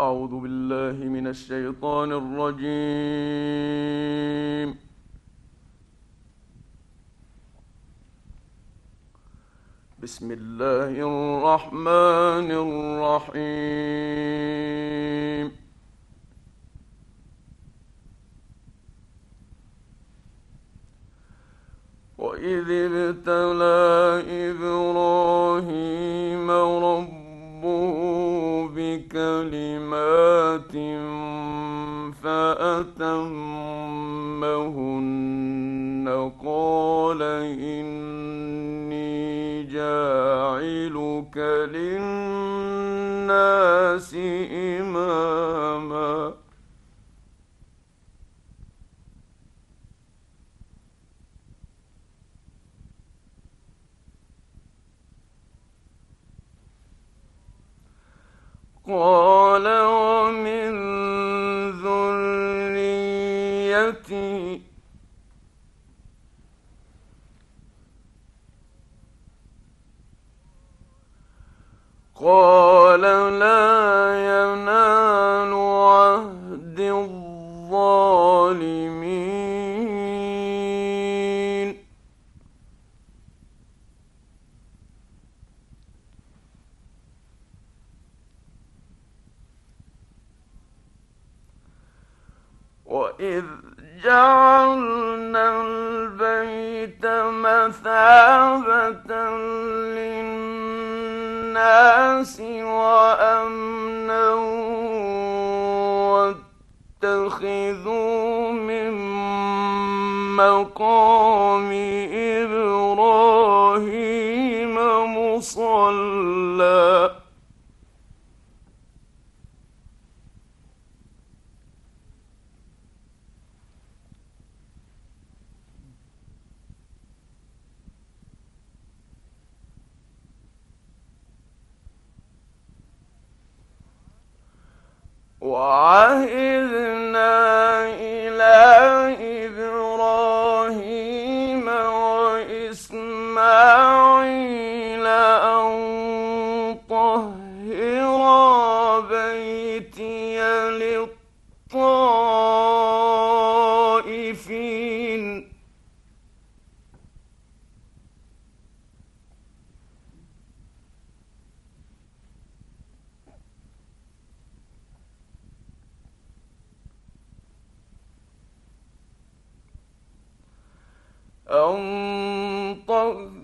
أعوذ بالله من الشيطان الرجيم. بسم الله الرحمن الرحيم. وإذ ابتلى إبراهيم ربه بكلمات فأتمهن قال إني جاعلك للناس إماما قال واتخذوا من مقام إبراهيم وعهدنا إلى إبراهيم أن طهر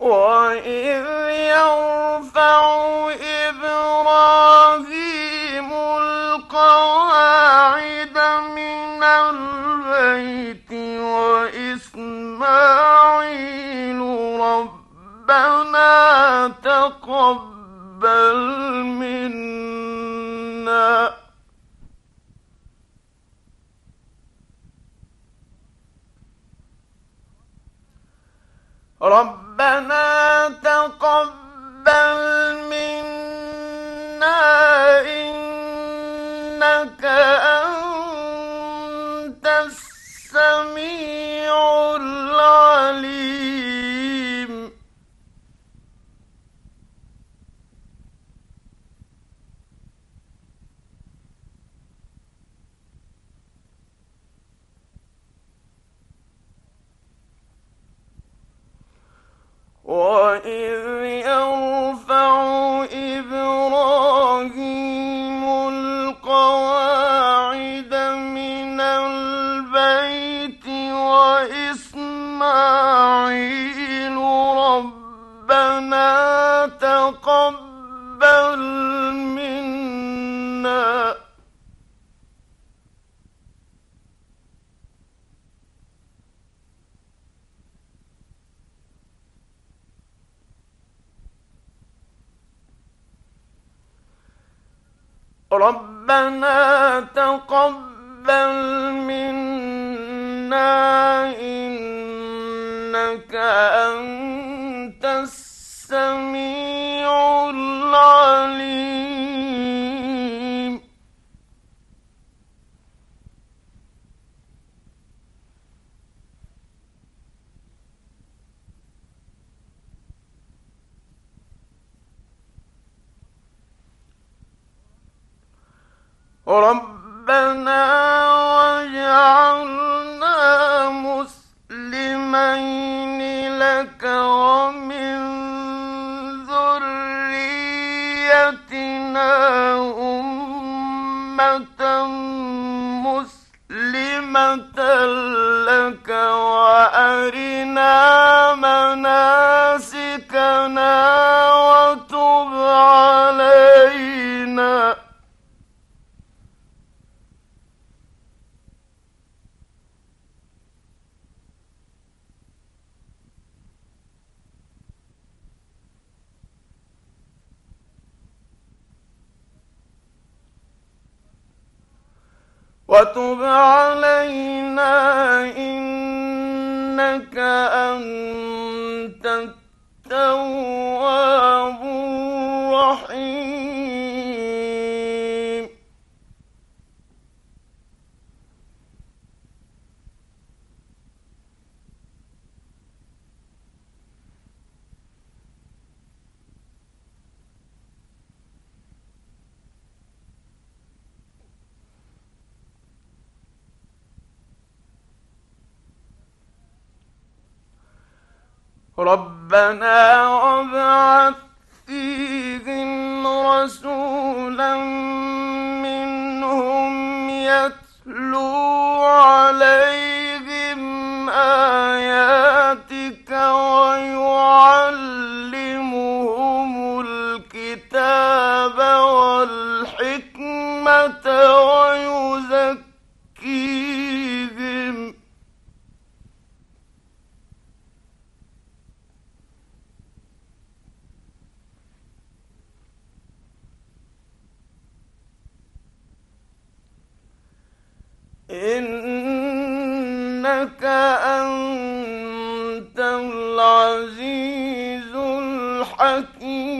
وإذ إبراهيم القواعد من البيت وإسماعيل ربنا تقبل ربنا تقبل منا إنك أنت السميع العليم. ربنا واجعلنا مسلمين لك ومن ذريتنا أمة مسلمة لك وأرنا مناسكنا وتب علينا وتب علينا إنك أنت التواب الرحيم ربنا وابعث فيهم رسولا الحكيم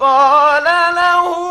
قال له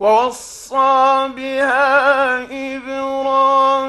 ووصى بها إبراهيم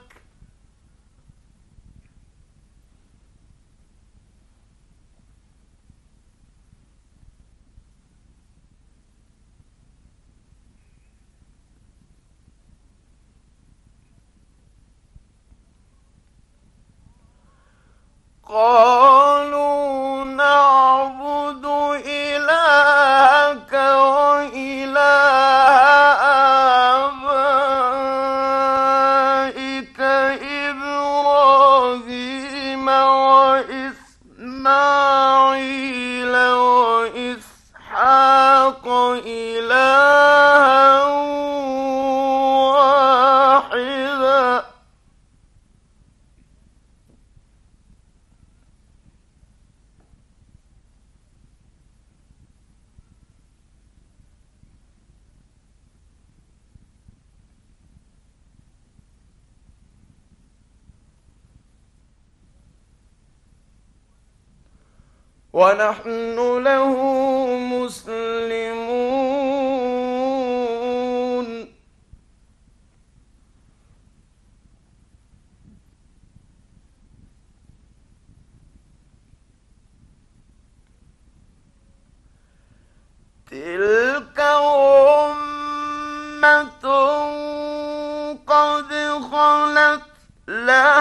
قالوا ونحن له مسلمون. تلك أمة قد خلت لها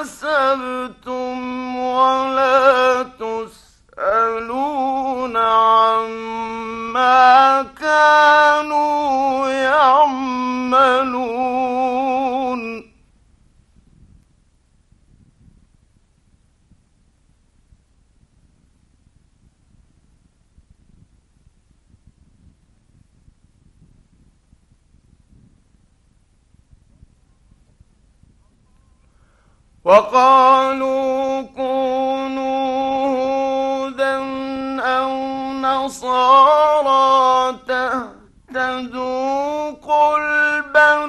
كسبتم ولا تسألون وقالوا كونوا هودا أو نصارى تهتدوا قل بل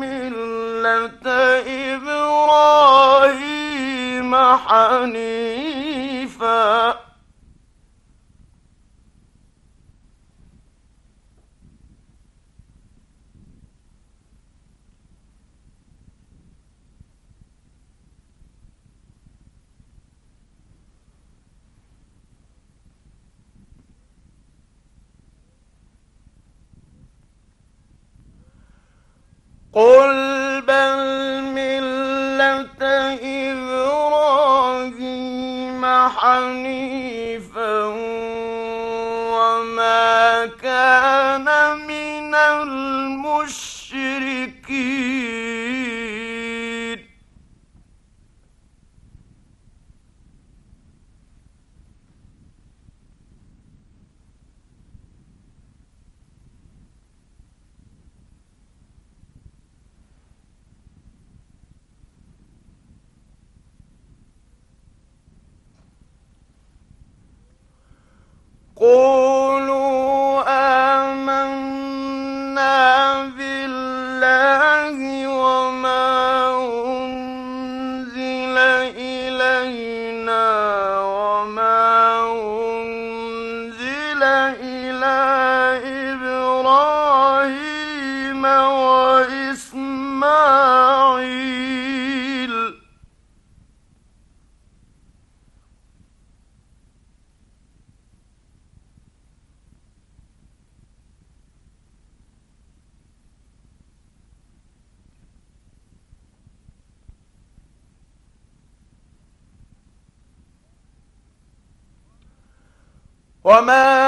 ملة إبراهيم حنيفاً قل بل ملة إبراهيم حنيفا إلى إبراهيم وإسماعيل. وما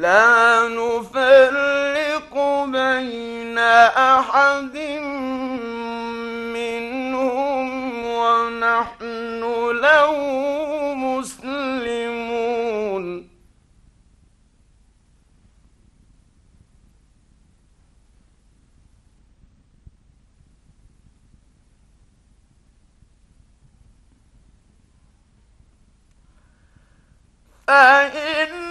لا نفرق بين أحد منهم ونحن له مسلمون فإن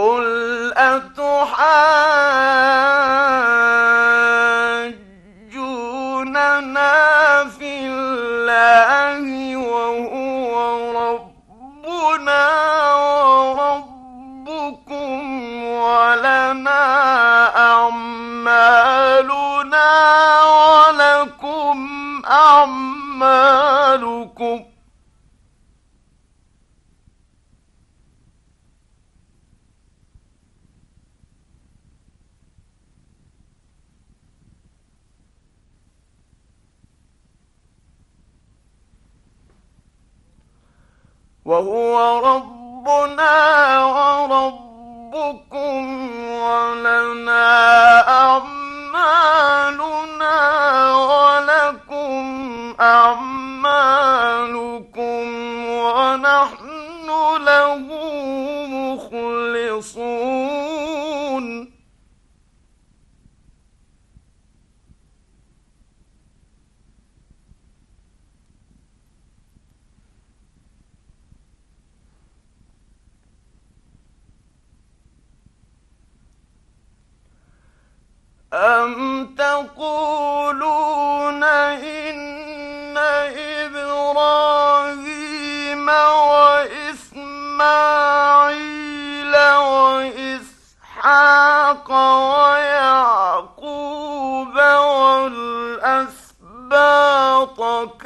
قل أتحاجوننا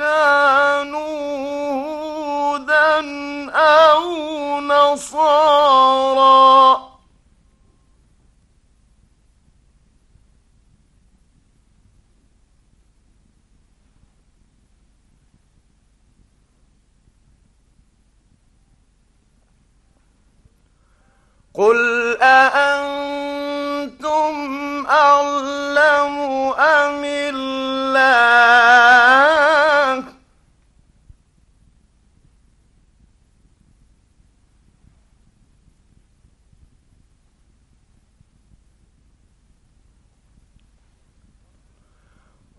كانوا هودا أو قل أأنتم أعلم أم الله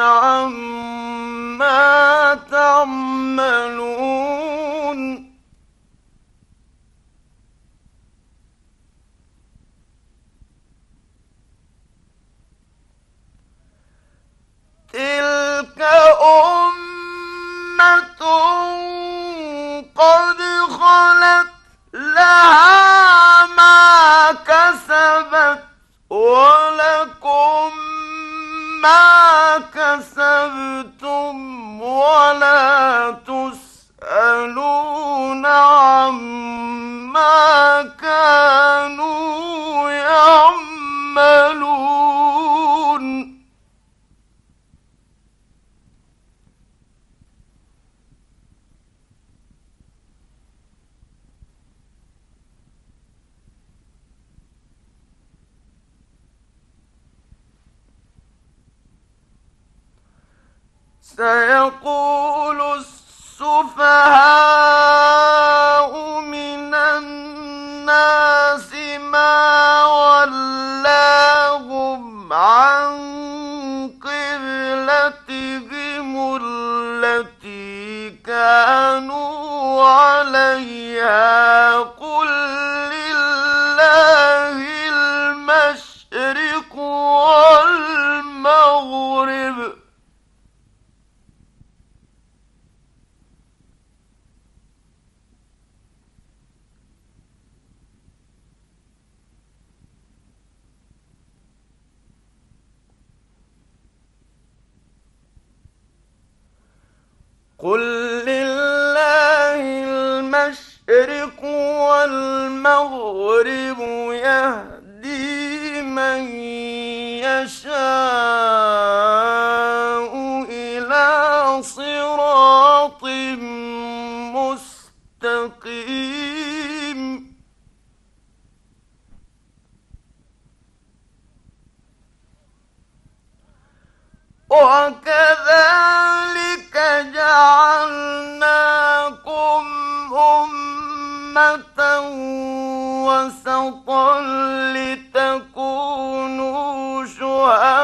عما تعملون. تلك أمة قد خلت لها ما كسبت ولكم ما كسبتم ولا تسألون عما ーム。وسطا لتكونوا شهداء.